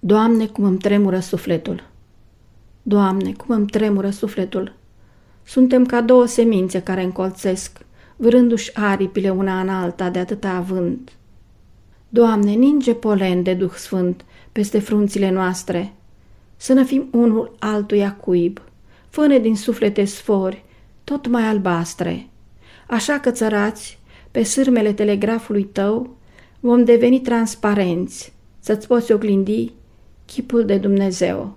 Doamne, cum îmi tremură sufletul! Doamne, cum îmi tremură sufletul! Suntem ca două semințe care încolțesc, vârându-și aripile una în alta de atâta avânt. Doamne, ninge polen de Duh Sfânt peste frunțile noastre, să ne fim unul altuia cuib, fă din suflete sfori, tot mai albastre, așa că țărați, pe sârmele telegrafului tău, vom deveni transparenți, să-ți poți oglindi chipul de Dumnezeu.